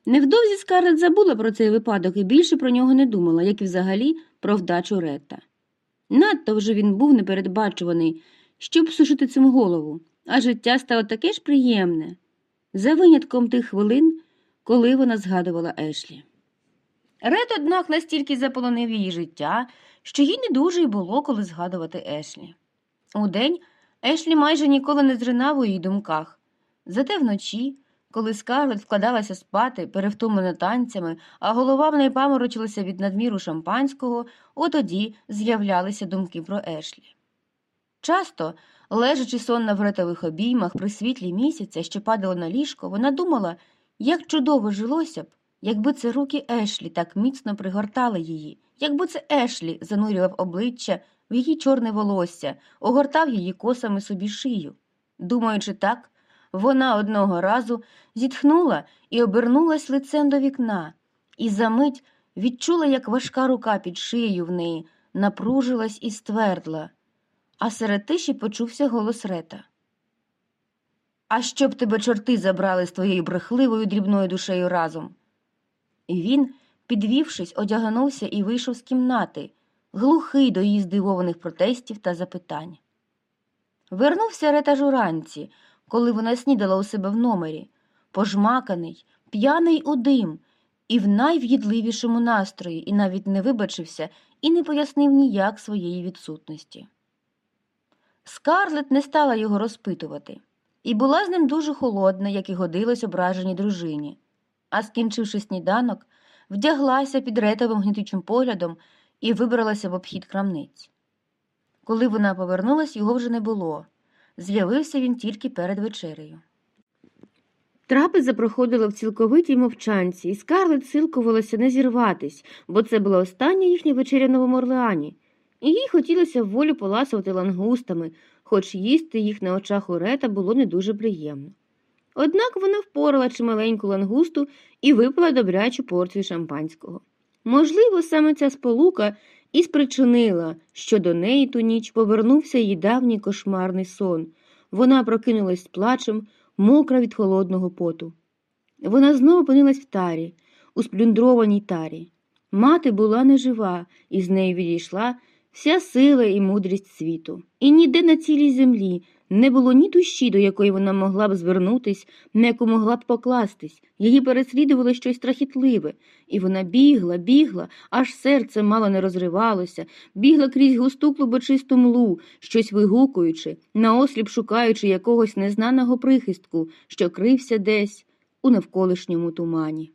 A: Невдовзі Скарлет забула про цей випадок і більше про нього не думала, як і взагалі про вдачу Ретта. Надто вже він був непередбачуваний, щоб сушити цим голову, а життя стало таке ж приємне, за винятком тих хвилин, коли вона згадувала Ешлі. Рет, однак, настільки заполонив її життя, що їй не дуже й було коли згадувати Ешлі. Удень Ешлі майже ніколи не зринав у її думках, зате вночі, коли Скарлет вкладалася спати, перевтомлена танцями, а голова в неї паморочилася від надміру шампанського, отоді з'являлися думки про Ешлі. Часто, лежачи сонна в ретових обіймах при світлі місяця, що падало на ліжко, вона думала, як чудово жилося б, якби це руки Ешлі так міцно пригортали її, якби це Ешлі занурював обличчя в її чорне волосся, огортав її косами собі шию. Думаючи так, вона одного разу зітхнула і обернулась лицем до вікна, і за мить відчула, як важка рука під шиєю в неї напружилась і ствердла, а серед тиші почувся голос Рета. А щоб тебе чорти забрали з твоєю брехливою дрібною душею разом. І він, підвівшись, одягнувся і вийшов з кімнати, глухий до її здивованих протестів та запитань. Вернувся Рета ж уранці, коли вона снідала у себе в номері, пожмаканий, п'яний у дим, і в найв'їдливішому настрої, і навіть не вибачився і не пояснив ніяк своєї відсутності. Скарлет не стала його розпитувати, і була з ним дуже холодна, як і годилось ображеній дружині, а скінчивши сніданок, вдяглася під ретовим гнітючим поглядом і вибралася в обхід крамниць. Коли вона повернулась, його вже не було. З'явився він тільки перед вечерею. Трапеза проходила в цілковитій мовчанці, і Скарлет силкувалася не зірватись, бо це була остання їхня вечеря в Новому Орлеані, і їй хотілося в волю поласувати лангустами, хоч їсти їх на очах у Рета було не дуже приємно. Однак вона впорала чималеньку лангусту і випила добрячу порцію шампанського. Можливо, саме ця сполука і спричинила, що до неї ту ніч повернувся її давній кошмарний сон. Вона прокинулась плачем, мокра від холодного поту. Вона знову опинилась в тарі. у сплюндрованій тарі. Мати була нежива, і з нею відійшла вся сила і мудрість світу. І ніде на цілій землі не було ні душі, до якої вона могла б звернутись, на яку могла б покластись. Її переслідувало щось страхітливе, і вона бігла, бігла, аж серце мало не розривалося, бігла крізь густу клубочисту млу, щось вигукуючи, наосліп шукаючи якогось незнаного прихистку, що крився десь у навколишньому тумані.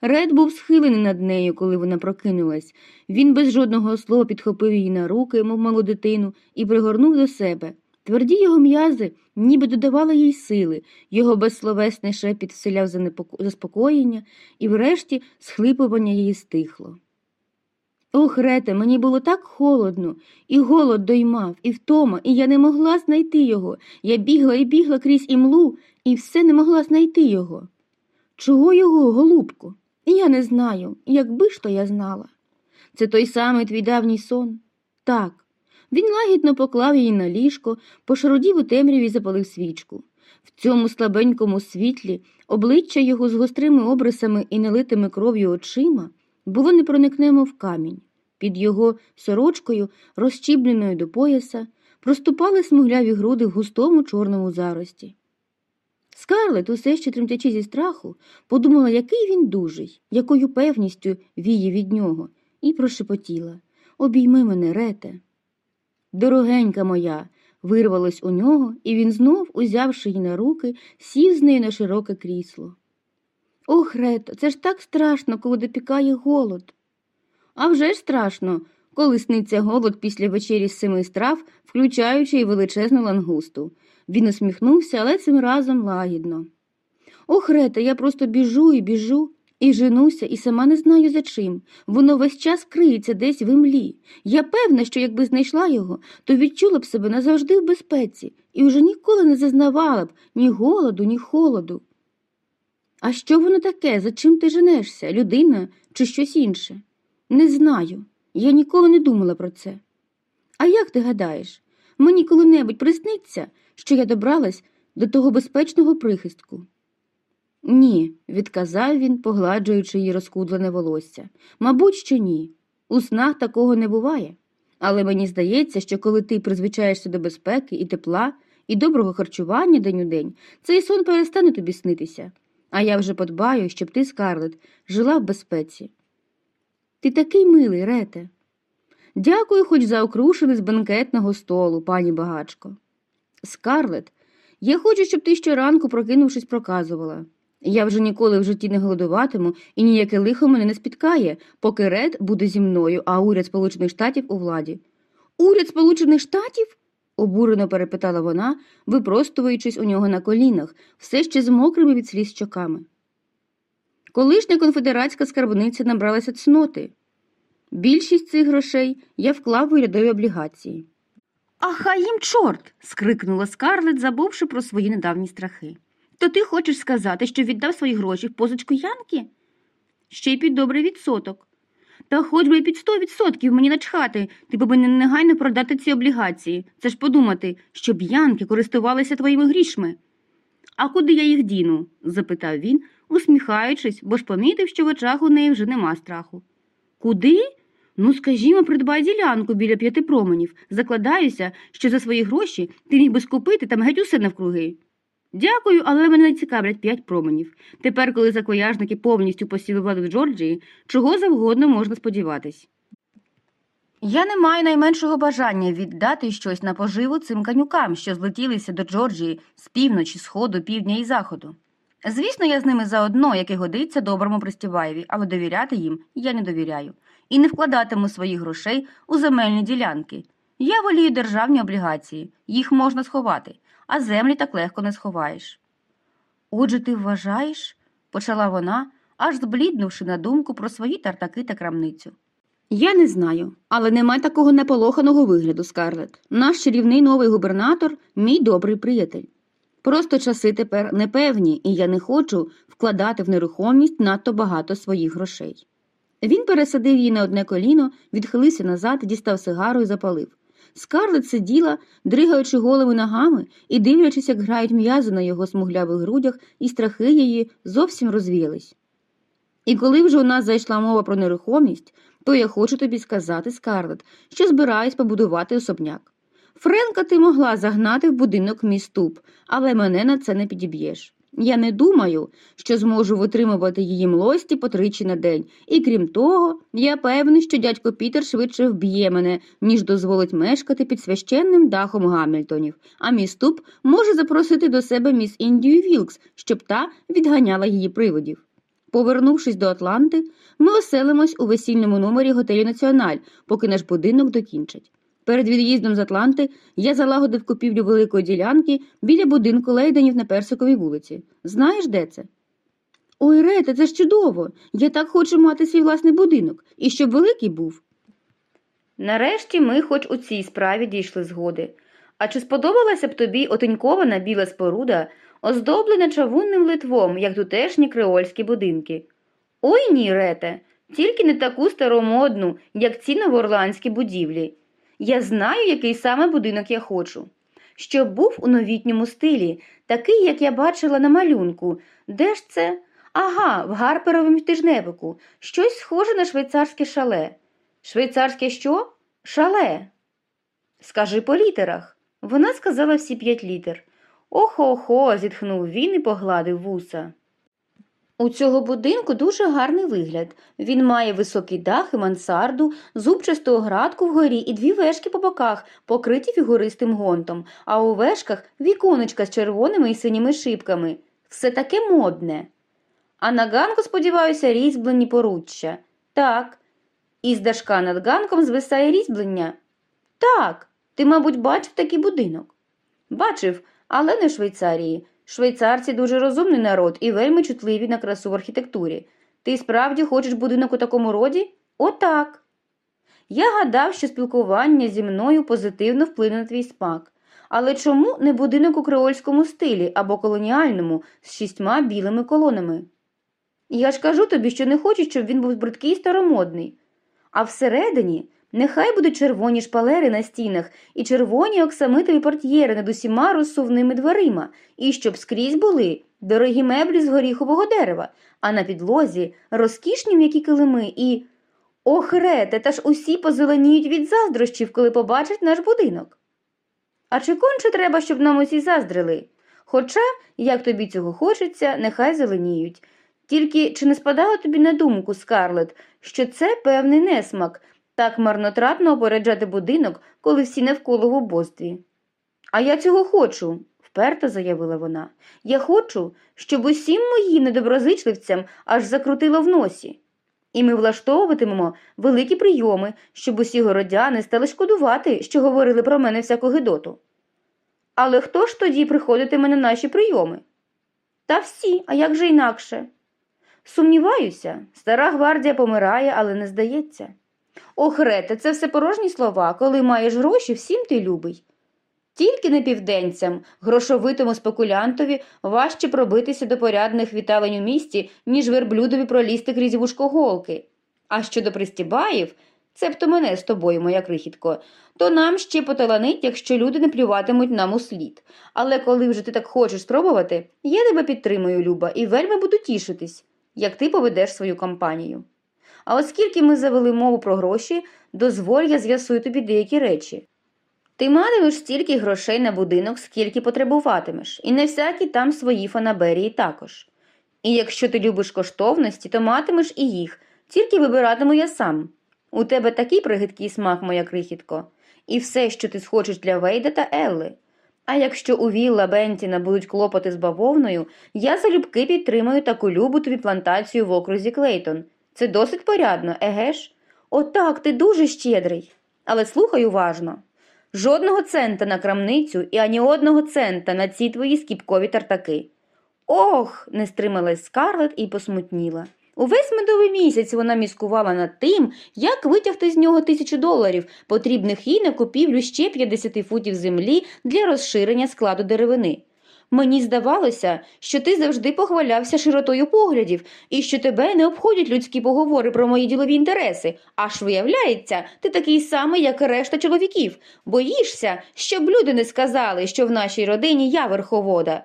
A: Ред був схилений над нею, коли вона прокинулась. Він без жодного слова підхопив її на руки, мов малу дитину, і пригорнув до себе. Тверді його м'язи ніби додавали їй сили, його безсловесний шепіт вселяв заспокоєння, і врешті схлипування її стихло. Ох, Рете, мені було так холодно, і голод доймав, і втома, і я не могла знайти його. Я бігла і бігла крізь імлу, і все не могла знайти його. Чого його, голубко? Я не знаю, якби ж то я знала. Це той самий твій давній сон? Так. Він лагідно поклав її на ліжко, пошародів у темряві і запалив свічку. В цьому слабенькому світлі обличчя його з гострими обрисами і налитими кров'ю очима було непроникнемо в камінь. Під його сорочкою, розчібленою до пояса, проступали смугляві груди в густому чорному зарості. Скарлет, усе ще тремтячи зі страху, подумала, який він дужий, якою певністю віє від нього, і прошепотіла Обійми мене, рете. Дорогенька моя, вирвалось у нього, і він знов, узявши її на руки, сів з нею на широке крісло. Ох, Рето, це ж так страшно, коли допікає голод. А вже ж страшно, коли сниться голод після вечері з семи страв, включаючи й величезну лангусту. Він усміхнувся, але цим разом лагідно. Ох, Рета, я просто біжу і біжу, і женуся, і сама не знаю за чим. Воно весь час криється десь в імлі. Я певна, що якби знайшла його, то відчула б себе назавжди в безпеці і вже ніколи не зазнавала б ні голоду, ні холоду. А що воно таке? За чим ти женешся? Людина чи щось інше? Не знаю. Я ніколи не думала про це. А як ти гадаєш, мені коли-небудь присниться, що я добралась до того безпечного прихистку? Ні, відказав він, погладжуючи її розкудлене волосся. Мабуть, що ні. У снах такого не буває. Але мені здається, що коли ти призвичаєшся до безпеки і тепла, і доброго харчування день у день, цей сон перестане тобі снитися. А я вже подбаю, щоб ти, Скарлет, жила в безпеці. Ти такий милий, Рете. Дякую хоч за окрушений з бенкетного столу, пані багачко. Скарлет, я хочу, щоб ти щоранку, прокинувшись, проказувала. Я вже ніколи в житті не голодуватиму, і ніяке лихо мене не спіткає, поки Ред буде зі мною, а уряд Сполучених Штатів у владі. Уряд Сполучених Штатів? обурено перепитала вона, випростуючись у нього на колінах, все ще з мокрими від сліз щоками. Колишня конфедератська скарбниця набралася цноти. Більшість цих грошей я вклав в урядові облігації. А хай їм чорт. скрикнула Скарлет, забувши про свої недавні страхи. То ти хочеш сказати, що віддав свої гроші в позичку Янки? Ще й під добрий відсоток. Та хоч би й під сто відсотків мені начхати, ти повинен негайно продати ці облігації. Це ж подумати, щоб Янки користувалися твоїми грішми. А куди я їх діну? запитав він, усміхаючись, бо ж помітив, що в очах у неї вже нема страху. Куди? Ну, скажімо, придбай ділянку біля п'яти променів. Закладаюся, що за свої гроші ти міг би скупити там геть усе навкруги. Дякую, але мене не цікавлять п'ять променів. Тепер, коли закояжники повністю посіли владу в Джорджії, чого завгодно можна сподіватись. Я не маю найменшого бажання віддати щось на поживу цим канюкам, що злетілися до Джорджії з півночі, сходу, півдня і заходу. Звісно, я з ними заодно, як і годиться доброму Пристіваєві, але довіряти їм я не довіряю. І не вкладатиму своїх грошей у земельні ділянки. Я волію державні облігації, їх можна сховати, а землі так легко не сховаєш. Отже, ти вважаєш, почала вона, аж збліднувши на думку про свої тартаки та крамницю. Я не знаю, але нема такого неполоханого вигляду, Скарлет. Наш чарівний новий губернатор мій добрий приятель. Просто часи тепер непевні, і я не хочу вкладати в нерухомість надто багато своїх грошей. Він пересадив її на одне коліно, відхилився назад, дістав сигару і запалив. Скарлет сиділа, дригаючи голови ногами і дивлячись, як грають м'язи на його смуглявих грудях, і страхи її зовсім розвіялись. І коли вже у нас зайшла мова про нерухомість, то я хочу тобі сказати, Скарлет, що збираюсь побудувати особняк. Френка ти могла загнати в будинок мій ступ, але мене на це не підіб'єш. Я не думаю, що зможу витримувати її млості по тричі на день, і крім того, я певний, що дядько Пітер швидше вб'є мене, ніж дозволить мешкати під священним дахом Гамільтонів, а мій ступ може запросити до себе міс Індію Вілкс, щоб та відганяла її приводів. Повернувшись до Атланти, ми оселимось у весільному номері готелю Національ, поки наш будинок докінчать. Перед від'їздом з Атланти я залагодив купівлю великої ділянки біля будинку Лейденів на Персиковій вулиці. Знаєш, де це? Ой, Рете, це ж чудово. Я так хочу мати свій власний будинок, і щоб великий був. Нарешті ми хоч у цій справі дійшли згоди. А чи сподобалася б тобі отенькована біла споруда, оздоблена чавунним литвом, як тутешні креольські будинки? Ой ні, Рете, тільки не таку старомодну, як ці новоорландські будівлі. Я знаю, який саме будинок я хочу. Щоб був у новітньому стилі, такий, як я бачила на малюнку. Де ж це? Ага, в Гарперовому тижневику. Щось схоже на швейцарське шале. Швейцарське що? Шале. Скажи по літерах. Вона сказала всі п'ять літер. Охо-охо, зітхнув він і погладив вуса. У цього будинку дуже гарний вигляд. Він має високий дах і мансарду, зубчасту оградку вгорі і дві вежки по боках, покриті фігуристим гонтом, а у вежках віконечка з червоними і синіми шибками. Все таке модне. А на ганку, сподіваюся, різьблені поруччя. Так. Із дашка над ганком звисає різьблення. Так. Ти, мабуть, бачив такий будинок. Бачив, але не в Швейцарії. Швейцарці дуже розумний народ і вельми чутливі на красу в архітектурі. Ти справді хочеш будинок у такому роді? Отак. Я гадав, що спілкування зі мною позитивно вплине на твій смак. Але чому не будинок у креольському стилі або колоніальному з шістьма білими колонами? Я ж кажу тобі, що не хочу, щоб він був бридкий і старомодний. А всередині нехай будуть червоні шпалери на стінах і червоні оксамитові портьєри над усіма розсувними дверима, і щоб скрізь були дорогі меблі з горіхового дерева, а на підлозі розкішні м'які килими і. Ох, рете, та ж усі позеленіють від заздрощів, коли побачать наш будинок. А чи конче треба, щоб нам усі заздрили? Хоча, як тобі цього хочеться, нехай зеленіють. Тільки чи не спадало тобі на думку, Скарлет, що це певний несмак, так марнотратно опереджати будинок, коли всі навколо в убостві? А я цього хочу, вперто заявила вона. Я хочу, щоб усім моїм недоброзичливцям аж закрутило в носі. І ми влаштовуватимемо великі прийоми, щоб усі городяни стали шкодувати, що говорили про мене всяку гидоту. Але хто ж тоді приходитиме на наші прийоми? Та всі, а як же інакше? Сумніваюся, стара гвардія помирає, але не здається. Ох, Рете, це все порожні слова, коли маєш гроші, всім ти любий. Тільки не південцям, грошовитому спекулянтові важче пробитися до порядних віталень у місті, ніж верблюдові пролізти крізь вушкоголки. А щодо пристібаїв, цебто мене з тобою, моя крихітко, то нам ще поталанить, якщо люди не плюватимуть нам у слід. Але коли вже ти так хочеш спробувати, я тебе підтримую, Люба, і вельми буду тішитись, як ти поведеш свою кампанію. А оскільки ми завели мову про гроші, дозволь я з'ясую тобі деякі речі. Ти матимеш стільки грошей на будинок, скільки потребуватимеш, і не всякі там свої фанаберії також. І якщо ти любиш коштовності, то матимеш і їх, тільки вибиратиму я сам. У тебе такий пригидкий смак, моя крихітко, і все, що ти схочеш для Вейда та Елли. А якщо у Вілла Бентіна будуть клопоти з бавовною, я залюбки підтримаю таку любу тобі плантацію в окрузі Клейтон. Це досить порядно, еге ж? Отак, ти дуже щедрий. Але слухай уважно. Жодного цента на крамницю і ані одного цента на ці твої скіпкові тартаки. Ох, не стрималась скарлет і посмутніла. Увесь медовий місяць вона міскувала над тим, як витягти з нього тисячу доларів, потрібних їй на купівлю ще 50 футів землі для розширення складу деревини. Мені здавалося, що ти завжди похвалявся широтою поглядів і що тебе не обходять людські поговори про мої ділові інтереси, аж виявляється, ти такий самий, як і решта чоловіків. Боїшся, щоб люди не сказали, що в нашій родині я верховода.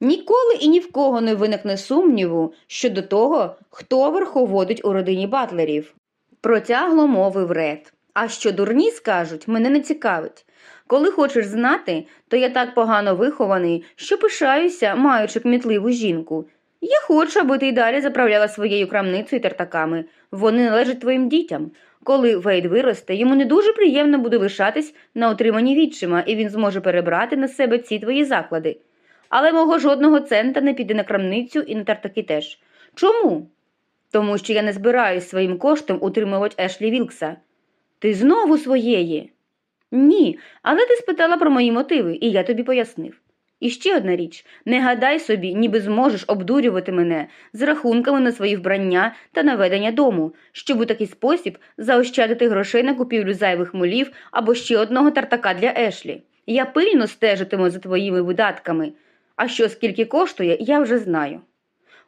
A: Ніколи і ні в кого не виникне сумніву щодо того, хто верховодить у родині батлерів. Протягло мовив Ред. А що дурні скажуть, мене не цікавить. Коли хочеш знати, то я так погано вихований, що пишаюся, маючи кмітливу жінку. Я хочу, аби ти й далі заправляла своєю крамницею і тартаками. Вони належать твоїм дітям. Коли Вейд виросте, йому не дуже приємно буде лишатись на отриманні відчима, і він зможе перебрати на себе ці твої заклади. Але мого жодного цента не піде на крамницю і на тартаки теж. Чому? Тому що я не збираюсь своїм коштом утримувати Ешлі Вілкса. Ти знову своєї? Ні, але ти спитала про мої мотиви, і я тобі пояснив. І ще одна річ не гадай собі, ніби зможеш обдурювати мене з рахунками на свої вбрання та наведення дому, щоб у такий спосіб заощадити грошей на купівлю зайвих молів або ще одного тартака для Ешлі. Я пильно стежитиму за твоїми видатками, а що скільки коштує, я вже знаю.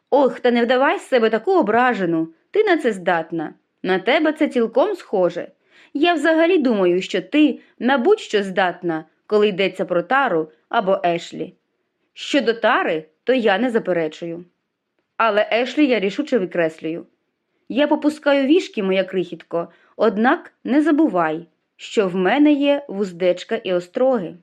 A: Ох, та не вдавай з себе таку ображену, ти на це здатна. На тебе це цілком схоже. Я взагалі думаю, що ти на будь-що здатна, коли йдеться про тару або Ешлі. Щодо тари, то я не заперечую. Але Ешлі я рішуче викреслюю. Я попускаю вішки, моя крихітко, однак не забувай, що в мене є вуздечка і остроги.